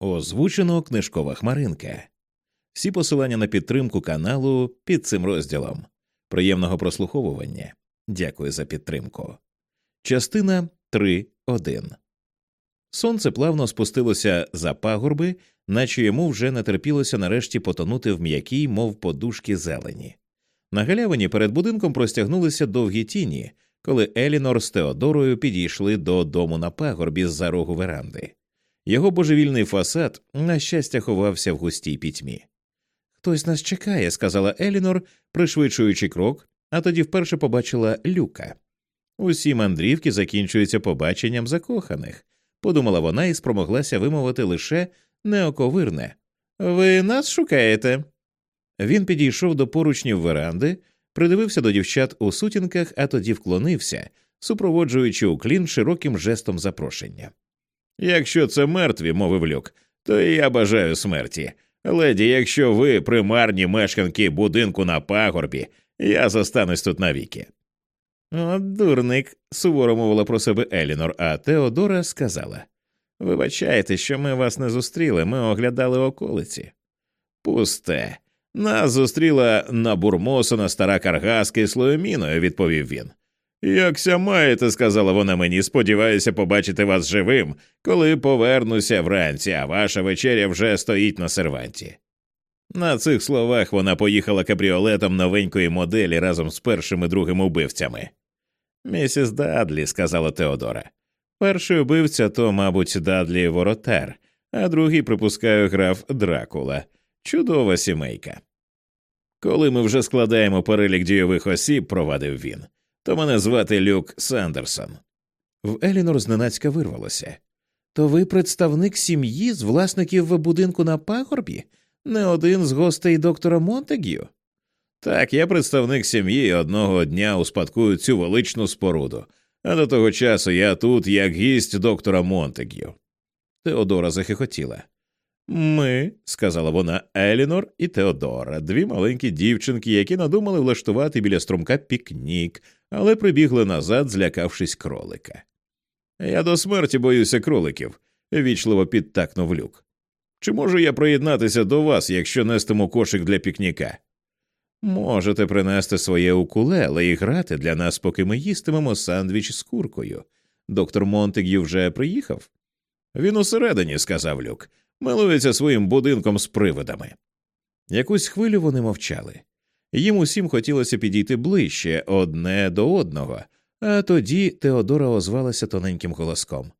Озвучено книжкова хмаринка. Всі посилання на підтримку каналу під цим розділом. Приємного прослуховування. Дякую за підтримку. Частина 3.1 Сонце плавно спустилося за пагорби, наче йому вже не терпілося нарешті потонути в м'якій, мов подушки зелені. На галявині перед будинком простягнулися довгі тіні, коли Елінор з Теодорою підійшли до дому на пагорбі з за рогу веранди. Його божевільний фасад, на щастя, ховався в густій пітьмі. Хтось нас чекає, сказала Елінор, пришвидшуючи крок, а тоді вперше побачила люка. Усі мандрівки закінчуються побаченням закоханих, подумала вона і спромоглася вимовити лише неоковирне. Ви нас шукаєте? Він підійшов до поручнів веранди, придивився до дівчат у сутінках, а тоді вклонився, супроводжуючи уклін широким жестом запрошення. Якщо це мертві, мовив люк, то і я бажаю смерті. Леді, якщо ви примарні мешканки будинку на пагорбі, я зостанусь тут навіки. О, дурник, суворо мовила про себе Елінор, а Теодора сказала Вибачайте, що ми вас не зустріли, ми оглядали околиці. Пусте. Нас зустріла набурмосена стара каргаска із слоєміною, відповів він. Якся маєте, сказала вона мені, сподіваюся побачити вас живим, коли повернуся вранці, а ваша вечеря вже стоїть на серванті. На цих словах вона поїхала кабріолетом новенької моделі разом з першим і другим убивцями. Місіс Дадлі, сказала Теодора. Перший убивця то, мабуть, Дадлі Воротар, а другий, припускаю, граф Дракула. Чудова сімейка. Коли ми вже складаємо перелік дійових осіб, провадив він, то мене звати Люк Сандерсон. В Елінор зненацька вирвалося. То ви представник сім'ї з власників будинку на пагорбі, не один з гостей доктора Монтегю? Так, я представник сім'ї і одного дня успадкую цю величну споруду, а до того часу я тут як гість доктора Монтегю. Теодора захихотіла. Ми, сказала вона, Елінор і Теодора, дві маленькі дівчинки, які надумали влаштувати біля струмка пікнік, але прибігли назад, злякавшись кролика. Я до смерті боюся кроликів, вічливо підтакнув люк. Чи можу я приєднатися до вас, якщо нестиму кошик для пікніка? Можете принести своє укулеле і грати для нас, поки ми їстимемо сандвіч з куркою. Доктор Монтегю вже приїхав? Він усередині, сказав люк, милується своїм будинком з привидами. Якусь хвилю вони мовчали. Їм усім хотілося підійти ближче одне до одного, а тоді Теодора озвалася тоненьким голоском.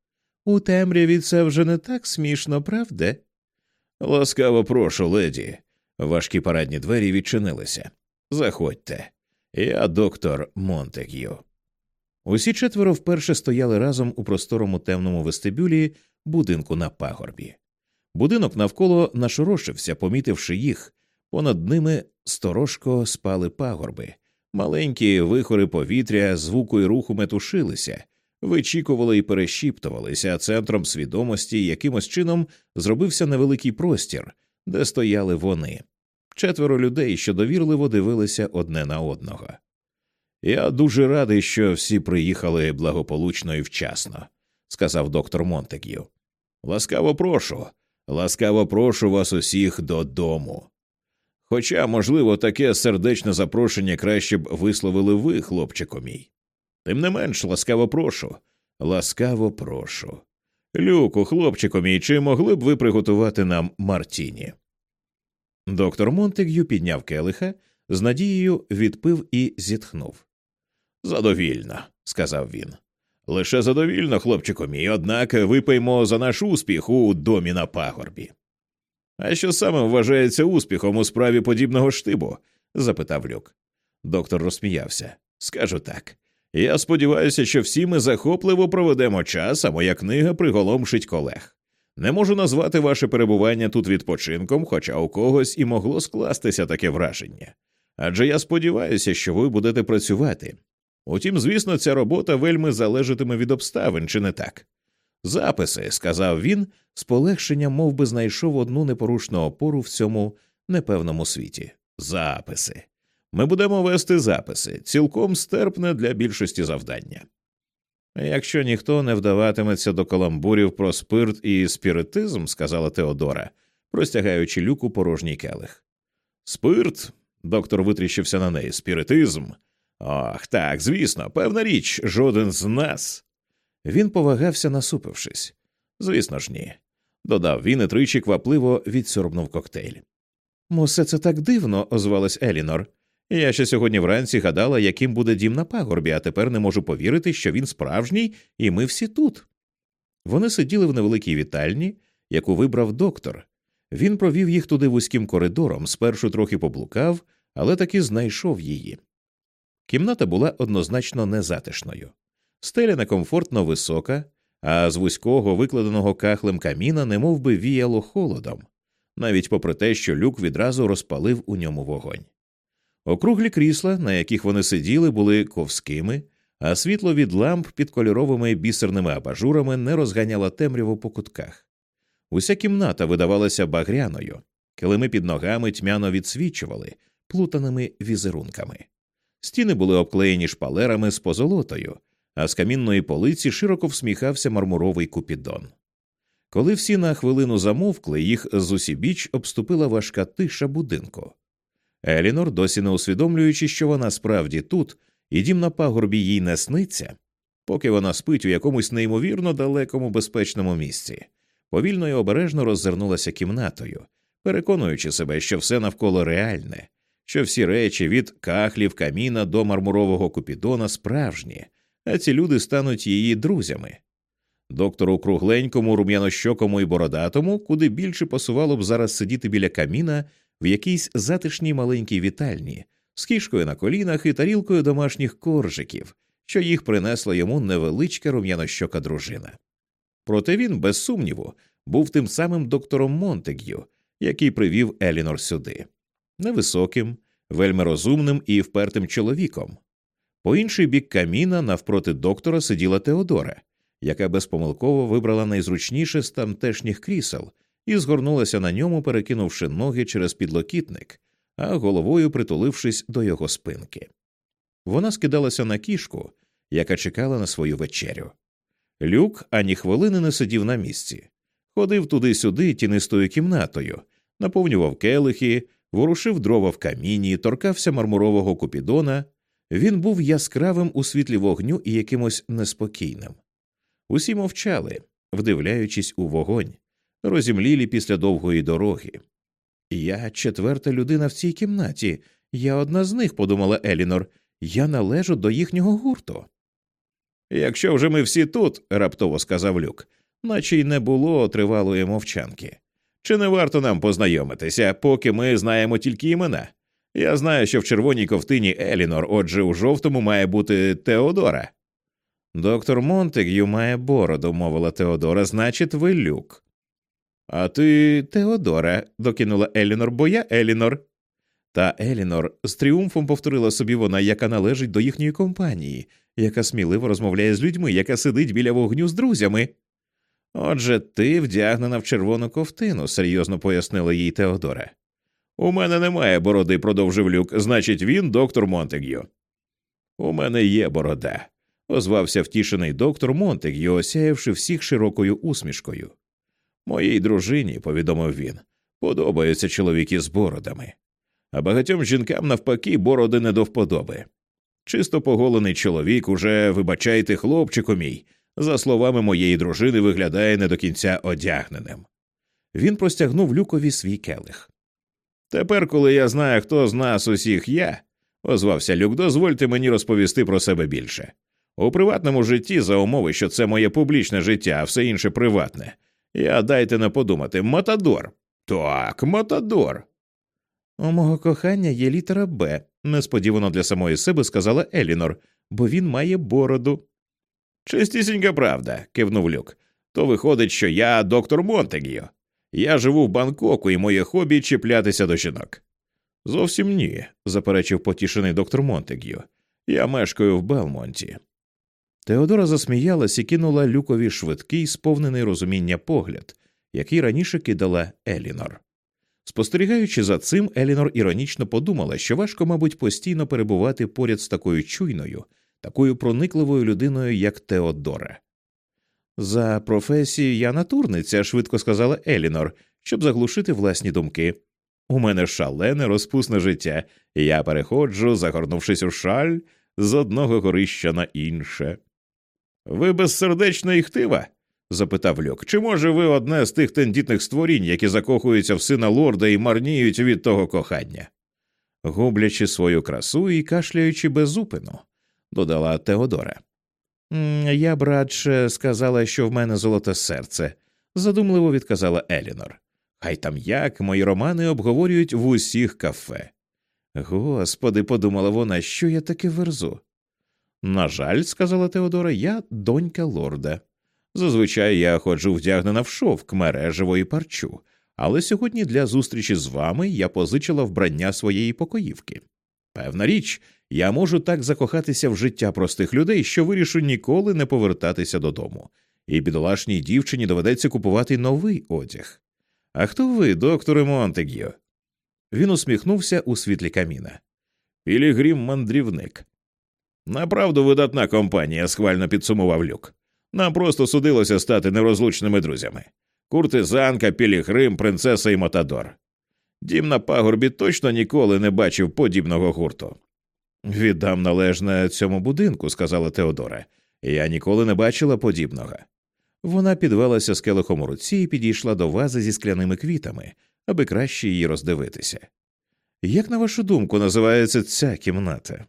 У темряві це вже не так смішно, правда? Ласкаво прошу, леді. Важкі парадні двері відчинилися. Заходьте. Я доктор Монтегю. Усі четверо вперше стояли разом у просторому темному вестибюлі будинку на пагорбі. Будинок навколо нашорошився, помітивши їх. Понад ними сторожко спали пагорби, маленькі вихори повітря, звуку і руху метушилися, вичікували і перешіптувалися, а центром свідомості якимось чином зробився невеликий простір, де стояли вони. Четверо людей, що довірливо дивилися одне на одного. Я дуже радий, що всі приїхали благополучно і вчасно, сказав доктор Монтегю. Ласкаво прошу, ласкаво прошу вас усіх додому. Хоча, можливо, таке сердечне запрошення краще б висловили ви, хлопчику мій. Тим не менш, ласкаво прошу, ласкаво прошу. Люку, хлопчику мій, чи могли б ви приготувати нам Мартіні? Доктор Монтегю підняв келиха, з надією відпив і зітхнув. Задовільно, сказав він. Лише задовільно, хлопчику мій, однак випиймо за наш успіх у домі на пагорбі. А що саме вважається успіхом у справі подібного штибу? запитав люк. Доктор розсміявся. Скажу так. Я сподіваюся, що всі ми захопливо проведемо час, а моя книга приголомшить колег. Не можу назвати ваше перебування тут відпочинком, хоча у когось і могло скластися таке враження. Адже я сподіваюся, що ви будете працювати. Утім, звісно, ця робота вельми залежатиме від обставин, чи не так? Записи, сказав він, з полегшенням мов би, знайшов одну непорушну опору в цьому непевному світі. Записи. Ми будемо вести записи, цілком стерпне для більшості завдання. Якщо ніхто не вдаватиметься до каламбурів про спирт і спіритизм, сказала Теодора, простягаючи люку порожній келих. Спирт. Доктор витріщився на неї. Спіритизм. Ох, так, звісно, певна річ, жоден з нас. Він повагався, насупившись. Звісно ж, ні. Додав він і тричі квапливо відсорбнув коктейль. Усе це так дивно, озвалась Елінор. Я ще сьогодні вранці гадала, яким буде дім на пагорбі, а тепер не можу повірити, що він справжній, і ми всі тут. Вони сиділи в невеликій вітальні, яку вибрав доктор. Він провів їх туди вузьким коридором, спершу трохи поблукав, але таки знайшов її. Кімната була однозначно незатишною. Стеля некомфортно висока, а з вузького, викладеного кахлем каміна немов би віяло холодом, навіть попри те, що люк відразу розпалив у ньому вогонь. Округлі крісла, на яких вони сиділи, були ковськими, а світло від ламп під кольоровими бісерними абажурами не розганяло темряву по кутках. Уся кімната видавалася багряною, килими під ногами тьмяно відсвічували плутаними візерунками. Стіни були обклеєні шпалерами з позолотою, а з камінної полиці широко всміхався мармуровий купідон. Коли всі на хвилину замовкли, їх з усібіч обступила важка тиша будинку. Елінор, досі не усвідомлюючи, що вона справді тут, і дім на пагорбі їй не сниться, поки вона спить у якомусь неймовірно далекому безпечному місці, повільно і обережно роззирнулася кімнатою, переконуючи себе, що все навколо реальне, що всі речі від кахлів, каміна до мармурового купідона справжні, а ці люди стануть її друзями. Доктору кругленькому, рум'янощокому і бородатому, куди більше пасувало б зараз сидіти біля каміна в якійсь затишній маленькій вітальні, з кішкою на колінах і тарілкою домашніх коржиків, що їх принесла йому невеличка рум'янощока дружина. Проте він, без сумніву, був тим самим доктором Монтег'ю, який привів Елінор сюди, невисоким, вельми розумним і впертим чоловіком. По інший бік каміна навпроти доктора сиділа Теодора, яка безпомилково вибрала найзручніше з тамтешніх крісел і згорнулася на ньому, перекинувши ноги через підлокітник, а головою притулившись до його спинки. Вона скидалася на кішку, яка чекала на свою вечерю. Люк ані хвилини не сидів на місці, ходив туди-сюди тінистою кімнатою, наповнював келихи, ворушив дрова в каміні, торкався мармурового купідона. Він був яскравим у світлі вогню і якимось неспокійним. Усі мовчали, вдивляючись у вогонь, розімлілі після довгої дороги. Я четверта людина в цій кімнаті, я одна з них, подумала Елінор, я належу до їхнього гурту. Якщо вже ми всі тут, раптово сказав люк, наче й не було тривалої мовчанки. Чи не варто нам познайомитися, поки ми знаємо тільки імена? Я знаю, що в червоній ковтині Елінор, отже, у жовтому має бути Теодора. Доктор Монтег'ю має бороду, мовила Теодора, значить, ви люк. А ти Теодора, докинула Елінор, бо я Елінор. Та Елінор з тріумфом повторила собі вона, яка належить до їхньої компанії, яка сміливо розмовляє з людьми, яка сидить біля вогню з друзями. Отже, ти вдягнена в червону ковтину, серйозно пояснила їй Теодора. У мене немає бороди, продовжив люк, значить, він доктор Монтег'ю. У мене є борода, озвався втішений доктор Монтег'ю, осяявши всіх широкою усмішкою. Моїй дружині, повідомив він, подобаються чоловіки з бородами, а багатьом жінкам, навпаки, бороди не до вподоби. Чисто поголений чоловік уже, вибачайте, хлопчику мій, за словами моєї дружини, виглядає не до кінця одягненим. Він простягнув люкові свій келих. Тепер, коли я знаю, хто з нас усіх я, озвався Люк, дозвольте мені розповісти про себе більше. У приватному житті за умови, що це моє публічне життя, а все інше приватне. Я дайте не подумати Матадор. Так, Матадор. У мого кохання є літера Б, несподівано для самої себе сказала Елінор, бо він має бороду. Чистісінька правда, кивнув Люк. То виходить, що я доктор Монтег'ю. Я живу в Бангкоку і моє хобі чіплятися до жінок. Зовсім ні, заперечив потішений доктор Монтег'ю. Я мешкаю в Белмонті. Теодора засміялась і кинула люкові швидкий, сповнений розуміння погляд, який раніше кидала Елінор. Спостерігаючи за цим, Елінор іронічно подумала, що важко, мабуть, постійно перебувати поряд з такою чуйною, такою проникливою людиною, як Теодора. За професією я натурниця, швидко сказала Елінор, щоб заглушити власні думки. У мене шалене розпусне життя, я переходжу, загорнувшись у шаль, з одного горища на інше. Ви безсердечна і хтива? запитав Люк. Чи може ви одне з тих тендітних створінь, які закохуються в сина лорда і марніють від того кохання? Гублячи свою красу і кашляючи безупину, додала Теодора. Я б радше сказала, що в мене золоте серце, задумливо відказала Елінор. Хай там як мої романи обговорюють в усіх кафе. Господи, подумала вона, що я таке верзу. На жаль, сказала Теодора, я донька лорда. Зазвичай я ходжу вдягнена в шовк мережево і парчу, але сьогодні для зустрічі з вами я позичила вбрання своєї покоївки. Певна річ, я можу так закохатися в життя простих людей, що вирішу ніколи не повертатися додому, і бідолашній дівчині доведеться купувати новий одяг. А хто ви, докторе Монтег'ю? Він усміхнувся у світлі каміна. Пілігрім мандрівник. Направду видатна компанія, схвально підсумував люк. Нам просто судилося стати нерозлучними друзями. Куртизанка, Пілігрим, принцеса і Матадор. Дім на пагорбі точно ніколи не бачив подібного гурту. Віддам належне цьому будинку, сказала Теодора. Я ніколи не бачила подібного. Вона підвелася з келихом у руці і підійшла до вази зі скляними квітами, аби краще її роздивитися. Як, на вашу думку, називається ця кімната?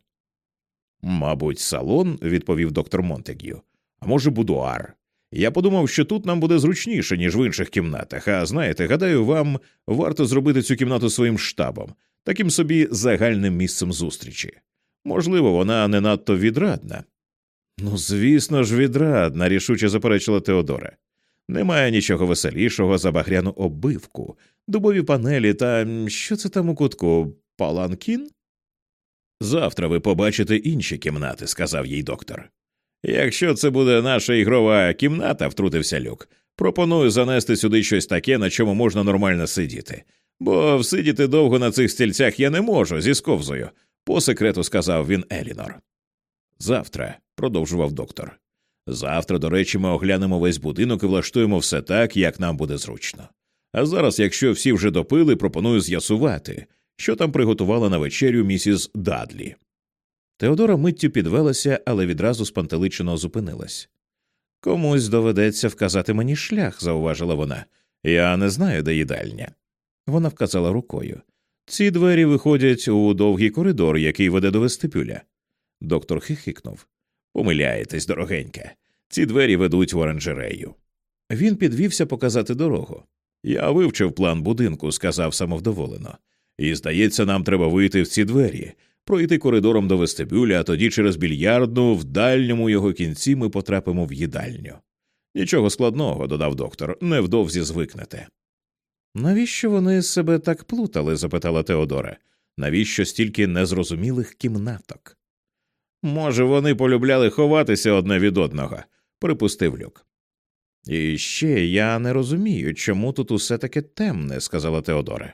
Мабуть, салон, відповів доктор Монтегю, а може, будуар. Я подумав, що тут нам буде зручніше, ніж в інших кімнатах, а знаєте, гадаю, вам варто зробити цю кімнату своїм штабом, таким собі загальним місцем зустрічі. Можливо, вона не надто відрадна. Ну, звісно ж, відрадна, рішуче заперечила Теодора. Немає нічого веселішого за багряну оббивку, дубові панелі та що це там у кутку? Паланкін? Завтра ви побачите інші кімнати, сказав їй доктор. Якщо це буде наша ігрова кімната, втрутився люк, пропоную занести сюди щось таке, на чому можна нормально сидіти, бо всидіти довго на цих стільцях я не можу зі сковзою, по секрету сказав він Елінор. Завтра, продовжував доктор. Завтра, до речі, ми оглянемо весь будинок і влаштуємо все так, як нам буде зручно. А зараз, якщо всі вже допили, пропоную з'ясувати, що там приготувала на вечерю місіс Дадлі. Теодора миттю підвелася, але відразу спантеличено зупинилась. Комусь доведеться вказати мені шлях, зауважила вона. Я не знаю, де їдальня. Вона вказала рукою. Ці двері виходять у довгий коридор, який веде до вестибюля. Доктор хихикнув. Помиляєтесь, дорогенька. Ці двері ведуть в оранжерею. Він підвівся показати дорогу. Я вивчив план будинку, сказав самовдоволено. І, здається, нам треба вийти в ці двері, пройти коридором до вестибюля, а тоді через більярдну, в дальньому його кінці ми потрапимо в їдальню. Нічого складного, додав доктор, невдовзі звикнете. Навіщо вони себе так плутали? запитала Теодора. Навіщо стільки незрозумілих кімнаток? Може, вони полюбляли ховатися одне від одного, припустив люк. І ще я не розумію, чому тут усе таке темне, сказала Теодора.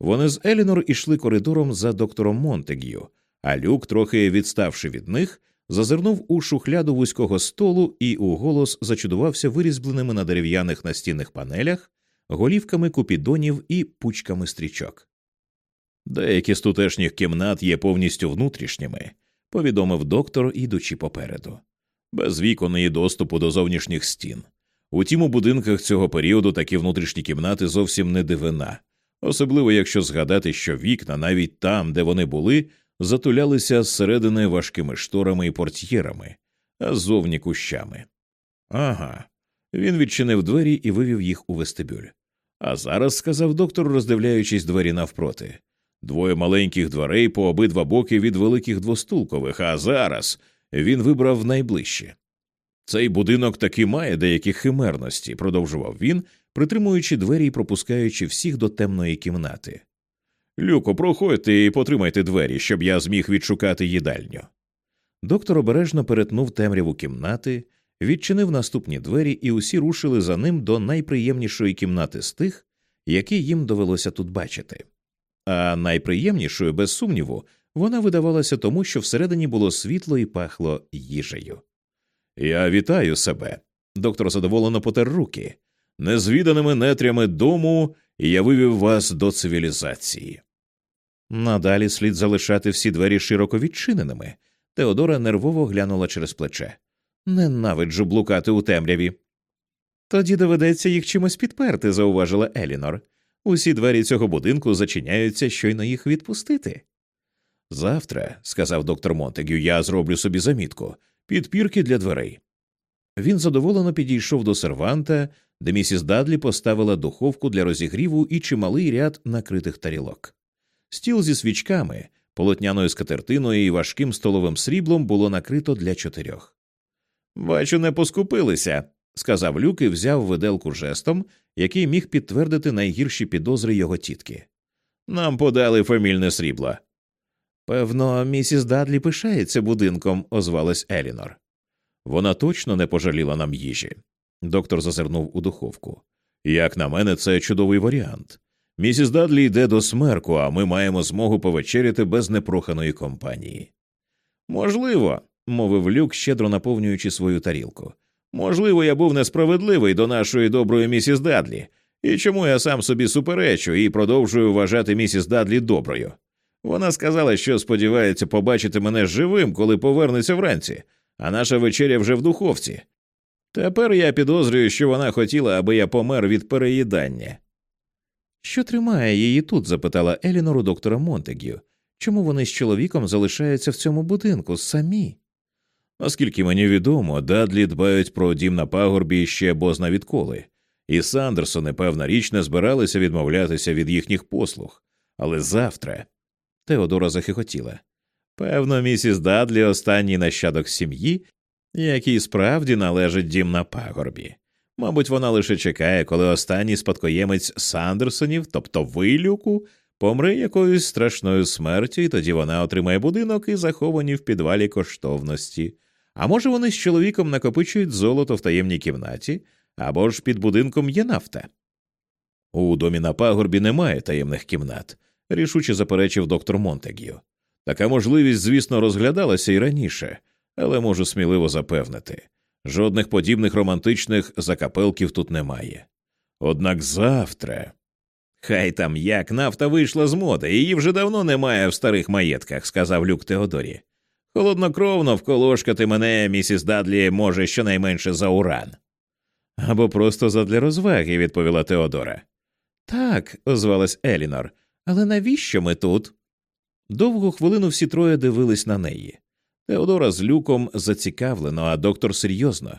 Вони з Елінор ішли коридором за доктором Монтег'ю, а люк, трохи відставши від них, зазирнув у шухляду вузького столу і у голос зачудувався вирізбленими на дерев'яних настінних панелях, голівками купідонів і пучками стрічок. Деякі з тутешніх кімнат є повністю внутрішніми, повідомив доктор, ідучи попереду, без вікон і доступу до зовнішніх стін. Утім, у будинках цього періоду такі внутрішні кімнати зовсім не дивина, особливо якщо згадати, що вікна, навіть там, де вони були, затулялися зсередини важкими шторами і портьєрами, а ззовні кущами. Ага. Він відчинив двері і вивів їх у вестибюль. А зараз, сказав доктор, роздивляючись двері навпроти, двоє маленьких дверей по обидва боки від великих двостулкових, а зараз він вибрав найближче. Цей будинок таки має деякі химерності, продовжував він, притримуючи двері і пропускаючи всіх до темної кімнати. Люко, проходьте і потримайте двері, щоб я зміг відшукати їдальню. Доктор обережно перетнув темряву кімнати, відчинив наступні двері, і усі рушили за ним до найприємнішої кімнати з тих, які їм довелося тут бачити. А найприємнішою, без сумніву, Вона видавалася тому, що всередині було світло і пахло їжею. Я вітаю себе. Доктор задоволено потер руки. Незвіданими нетрями дому я вивів вас до цивілізації. Надалі слід залишати всі двері широко відчиненими. Теодора нервово глянула через плече. Ненавиджу блукати у темряві. Тоді доведеться їх чимось підперти, зауважила Елінор. Усі двері цього будинку зачиняються, щойно їх відпустити. Завтра, сказав доктор Монтегю, я зроблю собі замітку підпірки для дверей. Він задоволено підійшов до серванта, де місіс Дадлі поставила духовку для розігріву і чималий ряд накритих тарілок. Стіл зі свічками, полотняною скатертиною і важким столовим сріблом було накрито для чотирьох. Бачу, не поскупилися, сказав Люк і взяв виделку жестом, який міг підтвердити найгірші підозри його тітки. Нам подали фамільне срібло. Певно, місіс Дадлі пишається будинком, озвалась Елінор. Вона точно не пожаліла нам їжі. Доктор зазирнув у духовку. Як на мене, це чудовий варіант. Місіс Дадлі йде до смерку, а ми маємо змогу повечеряти без непроханої компанії. Можливо, мовив люк, щедро наповнюючи свою тарілку. Можливо, я був несправедливий до нашої доброї місіс Дадлі, і чому я сам собі суперечу і продовжую вважати місіс Дадлі доброю. Вона сказала, що сподівається побачити мене живим, коли повернеться вранці, а наша вечеря вже в духовці. Тепер я підозрюю, що вона хотіла, аби я помер від переїдання. Що тримає її тут? запитала Елінор у доктора Монтегю. Чому вони з чоловіком залишаються в цьому будинку самі? Оскільки мені відомо, Дадлі дбають про дім на пагорбі ще бозна відколи, і Сандерсони, певна річ, не збиралися відмовлятися від їхніх послуг. Але завтра. Теодора захихотіла. Певно, місіс Дадлі останній нащадок сім'ї, який справді належить дім на пагорбі. Мабуть, вона лише чекає, коли останній спадкоємець Сандерсонів, тобто вилюку, помре якоюсь страшною смертю, і тоді вона отримає будинок і заховані в підвалі коштовності. А може, вони з чоловіком накопичують золото в таємній кімнаті, або ж під будинком є нафта. У домі на пагорбі немає таємних кімнат, рішуче заперечив доктор Монтегю. Така можливість, звісно, розглядалася і раніше, але можу сміливо запевнити жодних подібних романтичних закапелків тут немає. Однак завтра. Хай там як нафта вийшла з моди, її вже давно немає в старих маєтках, сказав люк Теодорі. Холоднокровно вколошкати мене, місіс Дадлі, може щонайменше за уран. Або просто задля розваги, відповіла Теодора. Так, озвалась Елінор, але навіщо ми тут? Довгу хвилину всі троє дивились на неї. Теодора з люком зацікавлено, а доктор серйозно.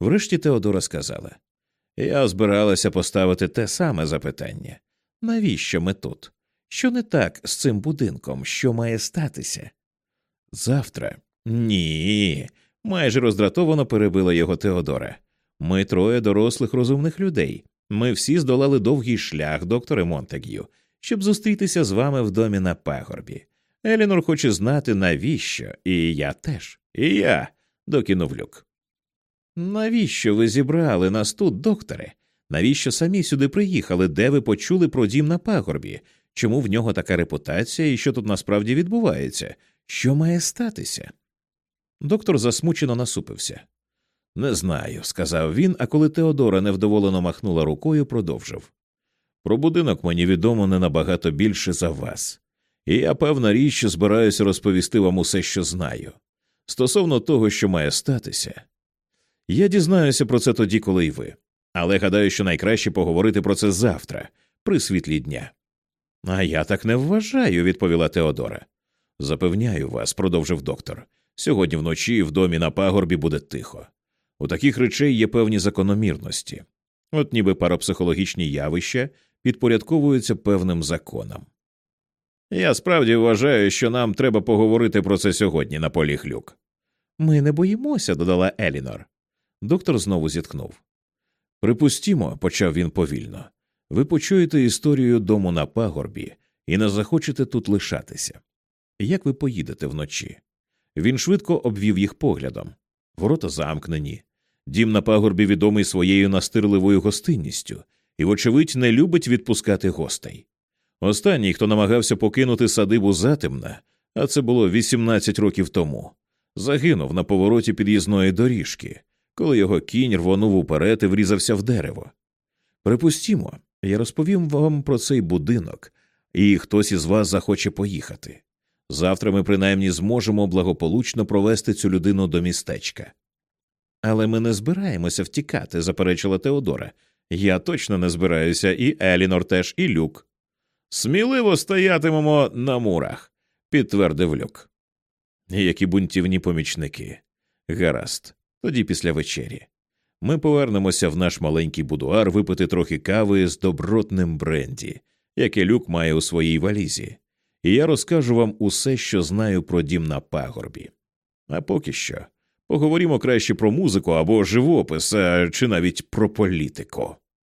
Врешті Теодора сказала Я збиралася поставити те саме запитання навіщо ми тут? Що не так з цим будинком, що має статися? Завтра? Ні. майже роздратовано перебила його Теодора. Ми троє дорослих розумних людей. Ми всі здолали довгий шлях, докторе Монтег'ю, щоб зустрітися з вами в домі на пагорбі. Елінор хоче знати, навіщо, і я теж, і я, докинув люк. Навіщо ви зібрали нас тут, докторе? Навіщо самі сюди приїхали, де ви почули про дім на пагорбі? Чому в нього така репутація і що тут насправді відбувається? Що має статися? Доктор засмучено насупився. Не знаю, сказав він, а коли Теодора невдоволено махнула рукою, продовжив. Про будинок мені відомо не набагато більше за вас, і я, певна річ, збираюся розповісти вам усе, що знаю. Стосовно того, що має статися, я дізнаюся про це тоді, коли й ви, але гадаю, що найкраще поговорити про це завтра, при світлі дня. А я так не вважаю, відповіла Теодора. Запевняю вас, продовжив доктор. Сьогодні вночі в домі на пагорбі буде тихо. У таких речей є певні закономірності, от ніби парапсихологічні явища підпорядковуються певним законам. Я справді вважаю, що нам треба поговорити про це сьогодні на полі хлюк. Ми не боїмося, додала Елінор. Доктор знову зітхнув. Припустімо, почав він повільно. Ви почуєте історію дому на пагорбі і не захочете тут лишатися. Як ви поїдете вночі? Він швидко обвів їх поглядом. Ворота замкнені. Дім на пагорбі відомий своєю настирливою гостинністю і, вочевидь, не любить відпускати гостей. Останній, хто намагався покинути садибу затемна, а це було 18 років тому. Загинув на повороті під'їзної доріжки, коли його кінь рвонув уперед і врізався в дерево. Припустімо, я розповім вам про цей будинок, і хтось із вас захоче поїхати. Завтра ми принаймні зможемо благополучно провести цю людину до містечка. Але ми не збираємося втікати, заперечила Теодора. Я точно не збираюся, і Елінор теж, і люк. Сміливо стоятимемо на мурах, підтвердив люк. Які бунтівні помічники. Гаразд, тоді після вечері. Ми повернемося в наш маленький будуар випити трохи кави з добротним бренді, яке люк має у своїй валізі, і я розкажу вам усе, що знаю про дім на пагорбі. А поки що поговоримо краще про музику або живопис, чи навіть про політику.